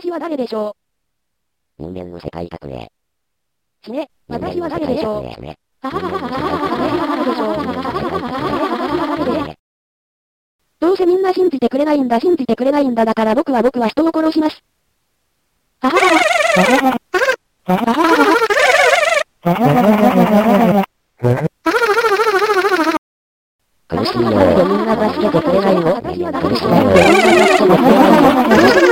私は誰でしょ人間の世界拓へ。う死ね、私は誰でしょう？どうせみんな信じてくれないんだ信じてくれないんだだから僕は僕は人を殺します。ははは苦しいよなんでみんな助けてくれないの苦しいよなんでみんな助けてくれないのなんでみんな助けてくれないの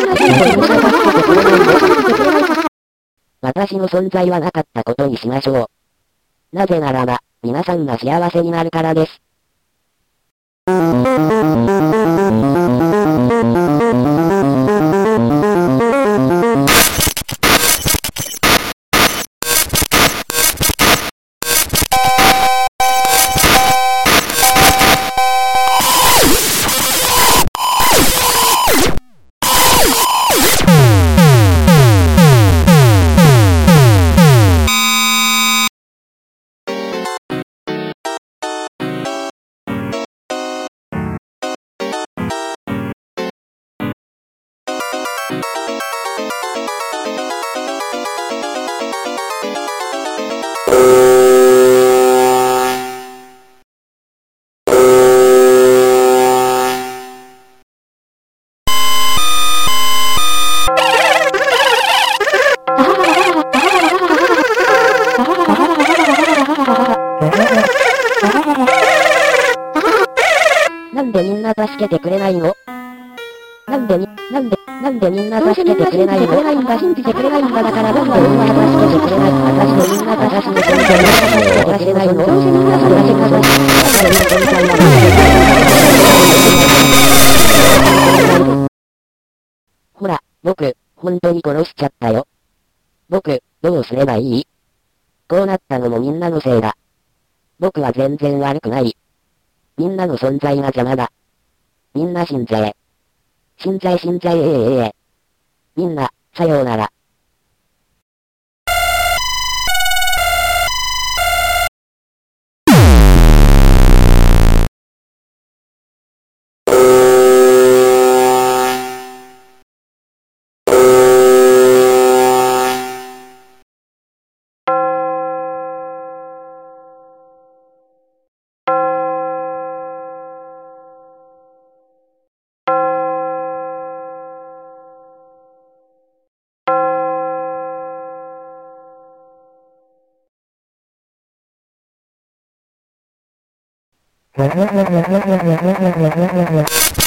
私の存在はなかったことにしましょう。なぜならば、皆さんが幸せになるからです。なんでみんな助けてくれないの？なんでみ、なんで、なんでみんな助けてくれないの？信じてくれないんだ信じてくれないんだ？だから僕なんでみんな助けてくれない私のみんな助けてくれないのどうせみんなそれだけがなんでみんな存在はほら、僕、本当に殺しちゃったよ。僕、どうすればいい？こうなったのもみんなのせいだ。僕は全然悪くない。みんなの存在が邪魔だ。みんな死んじゃえ。死んじゃえ死んじゃえええええみんな、さようなら。「Yeah, yeah, yeah, yeah, yeah, yeah, yeah, yeah, yeah, yeah.